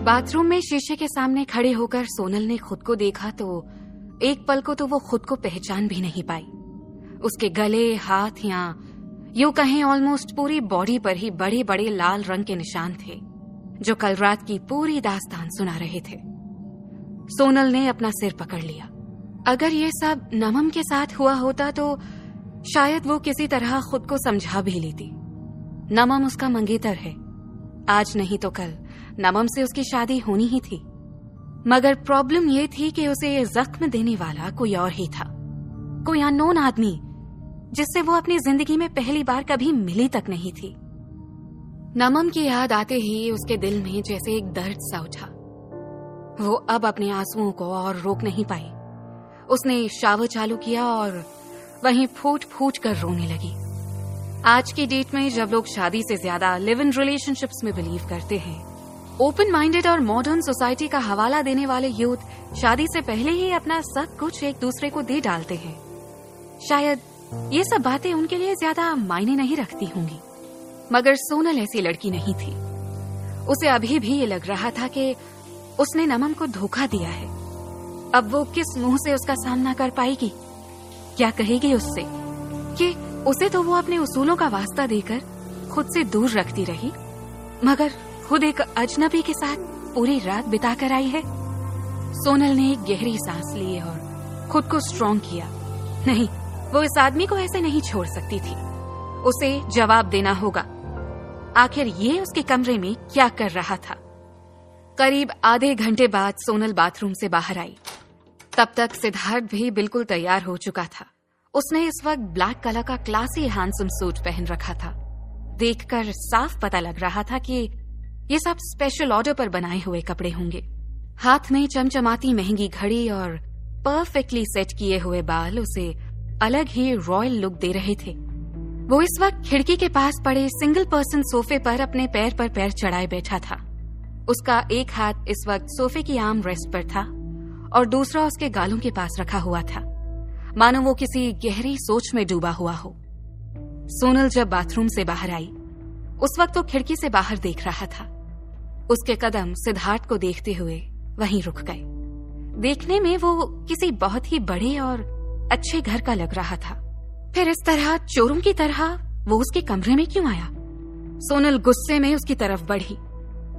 Bathroom में शीशे के सामने खड़े होकर सोनल ने खुद को देखा तो एक पल को तो वो खुद को पहचान भी नहीं पाई। उसके गले, हाथ या यूँ कहें ऑलमोस्ट पूरी बॉडी पर ही बड़े बड़े लाल रंग के निशान थे, जो कल रात की पूरी दास्तान सुना रहे थे। सोनल ने अपना सिर पकड़ लिया। अगर ये सब नमम के साथ हुआ होता तो शायद वो किसी तरह खुद को समझा भी लेती। नमम उसका मंगेतर है। आज नहीं तो कल। नमम से उसकी शादी होनी ही थी। मगर प्रॉब्लम ये थी कि उसे जख्म देने वाला कोई और ही था। कोई अननोन आदमी, जिससे वो अपनी ज़िंदगी में पहली बार कभी मिली तक नहीं थी। नमम की याद आते ही उसके दिल में जैसे एक दर्द सा उठा। वो अब अपने आंसुओं को और रोक नहीं पाई। उसने शावर चालू किया और वहीं फूट फूट कर रोने लगी। आज की डेट में जब लोग शादी से ज़्यादा लिव इन रिलेशनशिप्स में बिलीव करते हैं ओपन माइंडेड और मॉडर्न सोसाइटी का हवाला देने वाले यूथ शादी से पहले ही अपना सब कुछ एक दूसरे को दे डालते हैं। शायद ये सब बातें उनके लिए ज़्यादा मायने नहीं रखती होंगी। मगर सोनल ऐसी लड़की नहीं थी। उसे अभी भी ये लग रहा था कि उसने नमन को धोखा दिया है। अब वो किस मुँह से उसका सामना कर पाएगी? क्या कहेगी उससे? कि उसे तो वो अपने उसूलों का वास्ता देकर खुद से दूर रखती रही। मगर खुद एक अजनबी के साथ पूरी रात बिताकर आई है। सोनल ने एक गहरी सांस ली और खुद को स्ट्रॉन्ग किया। नहीं, वो इस आदमी को ऐसे नहीं छोड़ सकती थी। उसे जवाब देना होगा। आखिर ये उसके कमरे में क्या कर रहा था? करीब आधे घंटे बाद सोनल बाथरूम से बाहर आई। तब तक सिद्धार्थ भी बिल्कुल तैयार हो चुका था। उसने इस वक्त ब्लैक कलर का क्लासी हैंडसम सूट पहन रखा था। देखकर साफ़ पता लग रहा था कि ये सब स्पेशल ऑर्डर पर बनाए हुए कपड़े होंगे। हाथ में चमचमाती महँगी घड़ी और परफेक्टली सेट किए हुए बाल उसे अलग ही रॉयल लुक दे रहे थे। वो इस वक्त खिड़की के पास पड़े सिंगल पर्सन सोफे पर अपने पैर पर पैर चढ़ाए बैठा था। उसका एक हाथ इस वक्त सोफे की आम रेस्ट पर था और दूसरा उसके गालों के पास रखा हुआ था। मानो वो किसी गहरी सोच में डूबा हुआ हो। सोनल जब बाथरूम से बाहर आई, उस वक्त वो खिड़की से बाहर देख रहा था। उसके कदम सिद्धार्थ को देखते हुए वहीं रुक गए। देखने में वो किसी बहुत ही बड़े और अच्छे घर का लग रहा था। फिर इस तरह चोरों की तरह वो उसके कमरे में क्यों आया? सोनल गुस्से में उसकी तरफ़ बढ़ी,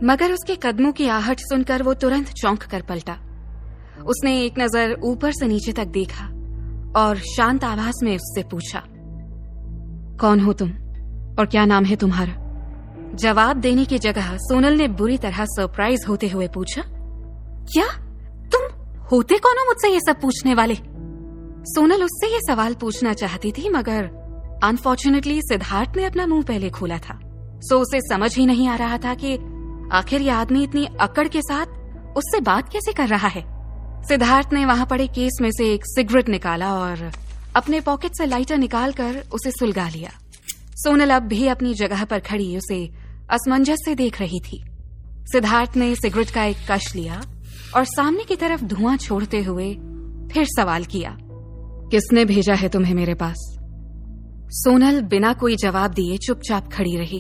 मगर उसके कदमों की आहट सुनकर वो तुरंत चौंक कर पलटा। उसने एक नज़र ऊपर से नीचे तक देखा और शांत आवाज़ में उससे पूछा, कौन हो तुम और क्या नाम है तुम्हारा? जवाब देने की जगह सोनल ने बुरी तरह सरप्राइज़ होते हुए पूछा, क्या? तुम होते कौन हो मुझसे ये सब पूछने वाले? सोनल उससे ये सवाल पूछना चाहती थी, मगर अनफॉर्चुनेटली सिद्धार्थ ने अपना मुँह पहले खोला था। सो उसे समझ ही नहीं आ रहा था कि आखिर ये आदमी इतनी अकड़ के साथ उससे बात कैसे कर रहा है। सिद्धार्थ ने वहाँ पड़े केस में से एक सिगरेट निकाला और अपने पॉकेट से लाइटर निकालकर उसे सुलगा लिया। सोनल अब भी अपनी जगह पर खड़ी, उसे असमंजस से देख रही थी। सिद्धार्थ ने सिगरेट का एक कश लिया और सामने की तरफ़ धुआँ छोड़ते हुए फिर सवाल किया, किसने भेजा है तुम्हें मेरे पास? सोनल बिना कोई जवाब दिए चुपचाप खड़ी रही।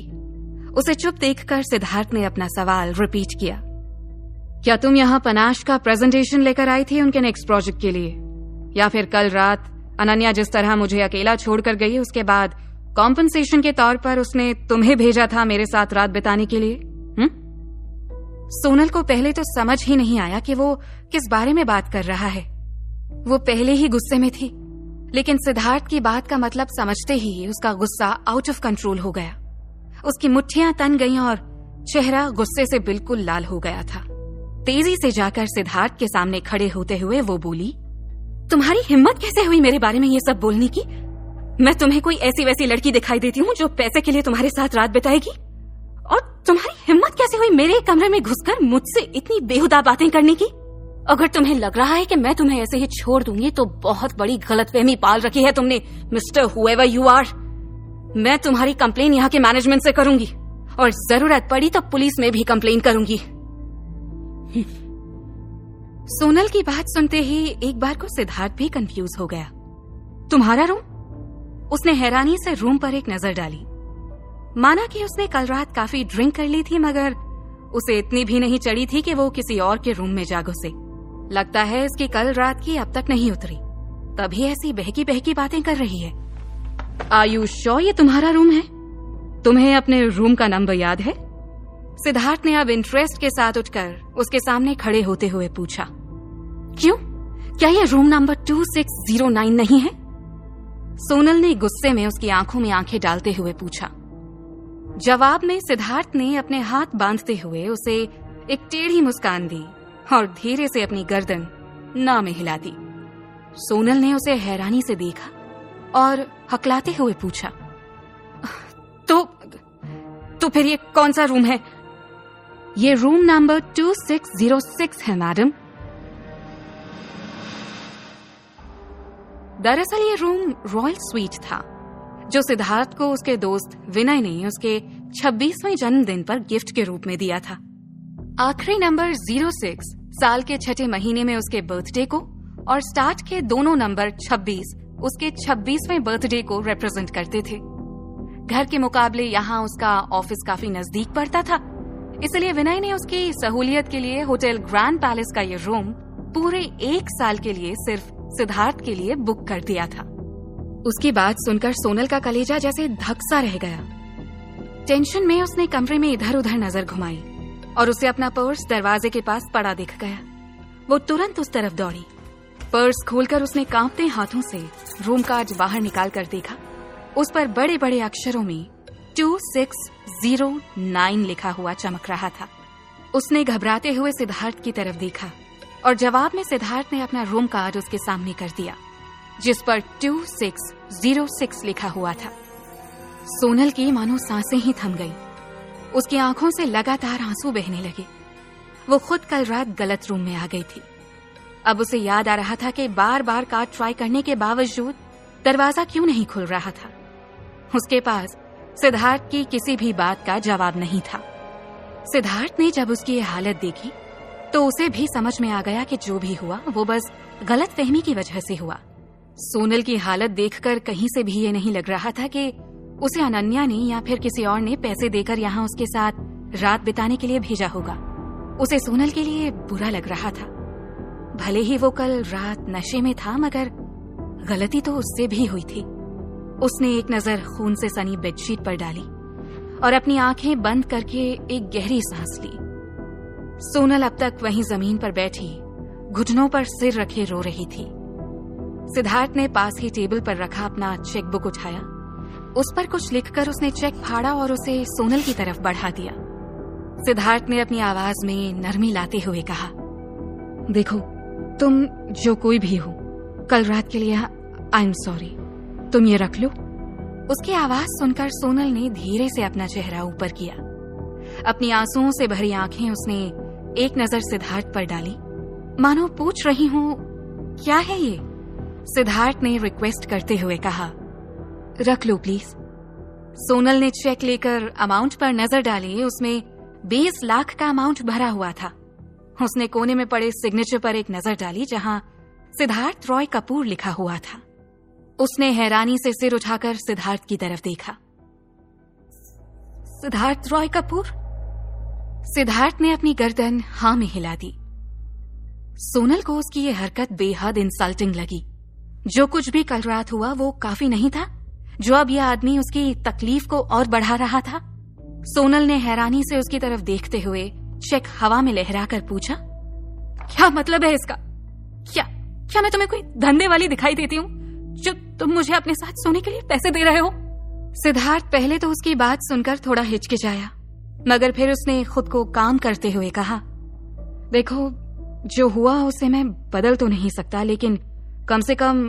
उसे चुप देखकर सिद्धार्थ ने अपना सवाल रिपीट किया, क्या तुम यहाँ पनाश का प्रेजेंटेशन लेकर आई थी उनके नेक्स्ट प्रोजेक्ट के लिए? या फिर कल रात अनन्या जिस तरह मुझे अकेला छोड़कर गई, उसके बाद कॉम्पनसेशन के तौर पर उसने तुम्हें भेजा था मेरे साथ रात बिताने के लिए हुँ? सोनल को पहले तो समझ ही नहीं आया कि वो किस बारे में बात कर रहा है। वो पहले ही गुस्से में थी, लेकिन सिद्धार्थ की बात का मतलब समझते ही उसका गुस्सा आउट ऑफ़ कंट्रोल हो गया। उसकी मुठ्ठियाँ तन गईं और चेहरा गुस्से से बिल्कुल लाल हो गया था। तेज़ी से जाकर सिद्धार्थ के सामने खड़े होते हुए वो बोली, तुम्हारी हिम्मत कैसे हुई मेरे बारे में ये सब बोलने की? मैं तुम्हें कोई ऐसी वैसी लड़की दिखाई देती हूँ जो पैसे के लिए तुम्हारे साथ रात बिताएगी? और तुम्हारी हिम्मत कैसे हुई मेरे कमरे में घुसकर मुझसे इतनी बेहुदा बातें करने की? अगर तुम्हें लग रहा है कि मैं तुम्हें ऐसे ही छोड़ दूँगी तो बहुत बड़ी गलतफहमी पाल रखी है तुमने, मिस्टर हुएवर यू आर। मैं तुम्हारी कंप्लेन यहाँ के मैनेजमेंट से करूँगी, और ज़रूरत पड़ी तो पुलिस में भी कंप्लेन करूँगी। सोनल की बात सुनते ही एक बार को सिद्धार्थ भी कंफ्यूज हो गया। तुम्हारा रूम उसने हैरानी से रूम पर एक नज़र डाली। माना कि उसने कल रात काफ़ी ड्रिंक कर ली थी, मगर उसे इतनी भी नहीं चढ़ी थी कि वो किसी और के रूम में जा घुसे लगता है इसकी कल रात की अब तक नहीं उतरी। तभी ऐसी बहकी बहकी बातें कर रही है। आयुष शो ये तुम्हारा रूम है? तुम्हें अपने रूम का नंबर याद है? सिद्धार्थ ने अब इंटरेस्ट के साथ उठकर उसके सामने खड़े होते हुए पूछा। क्यों? क्या ये room number two six zero nine नहीं है? सोनल ने गुस्से में उसकी आँखों में आँखें डालते हुए पूछा। जवाब में सिद्धार्थ ने अपने हाथ बांधते हुए उसे एक टेढ़ी मुस्कान दी और धीरे से अपनी गर्दन ना में हिला दी। सोनल ने उसे हैरानी से देखा और हकलाते हुए पूछा तो तो फिर ये कौन सा रूम है? ये room number two six zero six है, मैडम। दरअसल ये रूम रॉयल स्वीट था, जो सिद्धार्थ को उसके दोस्त विनय ने उसके 26वें जन्मदिन पर गिफ्ट के रूप में दिया था। आखिरी नंबर ज़ीरो सिक्स, साल के छठे महीने में उसके बर्थडे को और स्टार्ट के दोनों नंबर 26 उसके 26वें बर्थडे को रिप्रेजेंट करते थे। घर के मुकाबले यहाँ उसका ऑफ़िस काफ़ी नज़दीक पड़ता था, इसलिए विनय ने उसकी सहूलियत के लिए होटल ग्रैंड पैलेस का ये रूम पूरे एक साल के लिए सिर्फ़ सिद्धार्थ के लिए बुक कर दिया था। उसकी बात सुनकर सोनल का कलेजा जैसे धक्सा रह गया। टेंशन में उसने कमरे में इधर उधर नज़र घुमाई और उसे अपना पर्स दरवाजे के पास पड़ा दिख गया। वो तुरंत उस तरफ़ दौड़ी। पर्स खोलकर उसने कांपते हाथों से रूम कार्ड बाहर निकाल कर देखा। उस पर बड़े बड़े अक्षरों में टू सिक्स ज़ीरो नाइन लिखा हुआ चमक रहा था। उसने घबराते हुए सिद्धार्थ की तरफ़ देखा। और जवाब में सिद्धार्थ ने अपना रूम कार्ड उसके सामने कर दिया, जिस पर टू सिक्स ज़ीरो सिक्स लिखा हुआ था। सोनल की मानो साँसें ही थम गई। उसकी आँखों से लगातार आँसू बहने लगे। वो खुद कल रात गलत रूम में आ गई थी। अब उसे याद आ रहा था कि बार बार कार्ड ट्राई करने के बावजूद दरवाज़ा क्यों नहीं खुल रहा था। उसके पास सिद्धार्थ की किसी भी बात का जवाब नहीं था। सिद्धार्थ ने जब उसकी हालत देखी तो उसे भी समझ में आ गया कि जो भी हुआ, वो बस गलत फहमी की वजह से हुआ। सोनल की हालत देखकर कहीं से भी ये नहीं लग रहा था कि उसे अनन्या ने या फिर किसी और ने पैसे देकर यहाँ उसके साथ रात बिताने के लिए भेजा होगा। उसे सोनल के लिए बुरा लग रहा था। भले ही वो कल रात नशे में था, मगर गलती तो उससे भी हुई थी। उसने एक नज़र खून से सनी बेडशीट पर डाली और अपनी आँखें बंद करके एक गहरी सांस ली। सोनल अब तक वहीं ज़मीन पर बैठी, घुटनों पर सिर रखे रो रही थी। सिद्धार्थ ने पास ही टेबल पर रखा अपना चेकबुक उठाया। उस पर कुछ लिखकर उसने चेक फाड़ा और उसे सोनल की तरफ़ बढ़ा दिया। सिद्धार्थ ने अपनी आवाज़ में नरमी लाते हुए कहा, देखो, तुम जो कोई भी हो, कल रात के लिए आई एम सॉरी। तुम ये रख लो। उसकी आवाज़ सुनकर सोनल ने धीरे से अपना चेहरा ऊपर किया। अपनी आंसुओं से भरी आँखें उसने एक नज़र सिद्धार्थ पर डाली। मानो पूछ रही हूँ, क्या है ये? सिद्धार्थ ने रिक्वेस्ट करते हुए कहा, रख लो प्लीज़ सोनल ने चेक लेकर अमाउंट पर नज़र डाली। उसमें बीस लाख का अमाउंट भरा हुआ था। उसने कोने में पड़े सिग्नेचर पर एक नज़र डाली, जहाँ सिद्धार्थ रॉय कपूर लिखा हुआ था। उसने हैरानी से सिर उठाकर सिद्धार्थ की तरफ़ देखा। सिद्धार्थ रॉय कपूर? सिद्धार्थ ने अपनी गर्दन हाँ में हिला दी। सोनल को उसकी यह हरकत बेहद इंसल्टिंग लगी। जो कुछ भी कल रात हुआ, वो काफ़ी नहीं था। जो अब यह आदमी उसकी तकलीफ़ को और बढ़ा रहा था। सोनल ने हैरानी से उसकी तरफ़ देखते हुए चेक हवा में लहराकर पूछा, क्या मतलब है इसका? क्या क्या मैं तुम्हें कोई धंधे वाली दिखाई देती हूँ, जो तुम मुझे अपने साथ सोने के लिए पैसे दे रहे हो? सिद्धार्थ पहले तो उसकी बात सुनकर थोड़ा हिचकिचाया। मगर फिर उसने खुद को काम करते हुए कहा देखो जो हुआ उसे मैं बदल तो नहीं सकता लेकिन कम से कम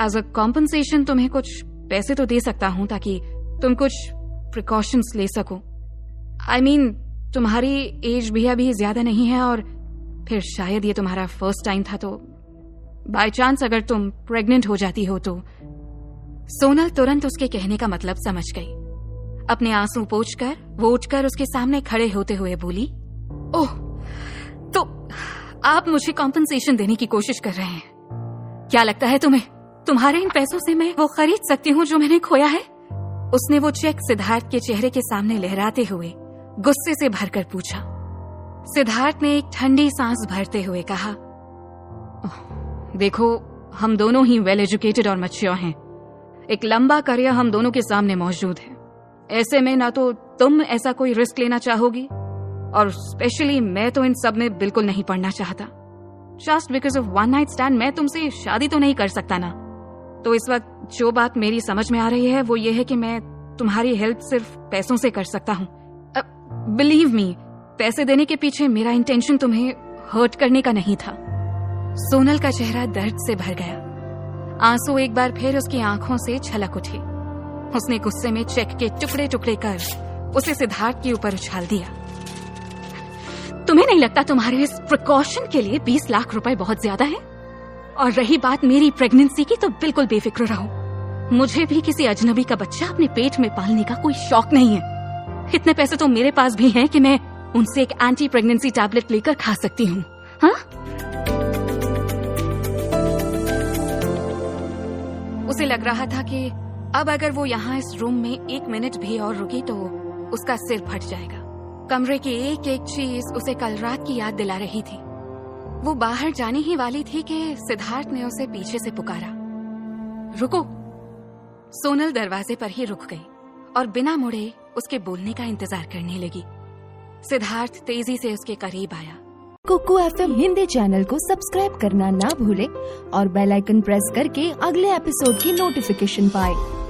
एज अ कॉम्पनसेशन तुम्हें कुछ पैसे तो दे सकता हूँ ताकि तुम कुछ प्रिकॉशंस ले सको। आई I मीन mean, तुम्हारी एज भी अभी ज़्यादा नहीं है और फिर शायद ये तुम्हारा फ़र्स्ट टाइम था तो बाय चांस अगर तुम प्रेग्नेंट हो जाती हो तो। सोनल तुरंत उसके कहने का मतलब समझ गई। अपने आँसू पोछकर, वो उठकर उसके सामने खड़े होते हुए बोली, ओह तो आप मुझे कॉम्पनसेशन देने की कोशिश कर रहे हैं। क्या लगता है तुम्हें? तुम्हारे इन पैसों से मैं वो खरीद सकती हूँ जो मैंने खोया है? उसने वो चेक सिद्धार्थ के चेहरे के सामने लहराते हुए गुस्से से भरकर पूछा। सिद्धार्थ ने एक ठंडी सांस भरते हुए कहा देखो, हम दोनों ही वेल एजुकेटेड और मच्योर हैं। एक लंबा करियर हम दोनों के सामने मौजूद है। ऐसे में ना तो तुम ऐसा कोई रिस्क लेना चाहोगी। और स्पेशली मैं तो इन सब में बिल्कुल नहीं पढ़ना चाहता। Just because of one night stand मैं तुमसे शादी तो नहीं कर सकता ना। तो इस वक्त जो बात मेरी समझ में आ रही है, वो ये है कि मैं तुम्हारी हेल्प सिर्फ़ पैसों से कर सकता हूँ। बिलीव मी पैसे देने के पीछे मेरा इंटेंशन तुम्हें हर्ट करने का नहीं था। सोनल का चेहरा दर्द से भर गया। आँसू एक बार फिर उसकी आँखों से छलक उठे। उसने गुस्से में चेक के टुकड़े टुकड़े कर उसे सिद्धार्थ के ऊपर उछाल दिया। तुम्हें नहीं लगता तुम्हारे इस प्रिकॉशन के लिए बीस लाख रुपए बहुत ज़्यादा है? और रही बात मेरी प्रेगनेंसी की तो बिल्कुल बेफिक्र रहो। मुझे भी किसी अजनबी का बच्चा अपने पेट में पालने का कोई शौक नहीं है। इतने पैसे तो मेरे पास भी हैं कि मैं उनसे एक एंटी प्रेगनेंसी टैबलेट लेकर खा सकती हूँ। हाँ? उसे लग रहा था कि अब अगर वो यहाँ इस रूम में एक मिनट भी और रुकी तो उसका सिर फट जाएगा। कमरे की एक एक चीज़ उसे कल रात की याद दिला रही थी। वो बाहर जाने ही वाली थी कि सिद्धार्थ ने उसे पीछे से पुकारा। रुको। सोनल दरवाजे पर ही रुक गई और बिना मुड़े उसके बोलने का इंतज़ार करने लगी। सिद्धार्थ तेज़ी से उसके करीब आया। कुकू एफ़ हिंदी चैनल को सब्सक्राइब करना ना भूले और बेल आइकन प्रेस करके अगले एपिसोड की नोटिफिकेशन पाए।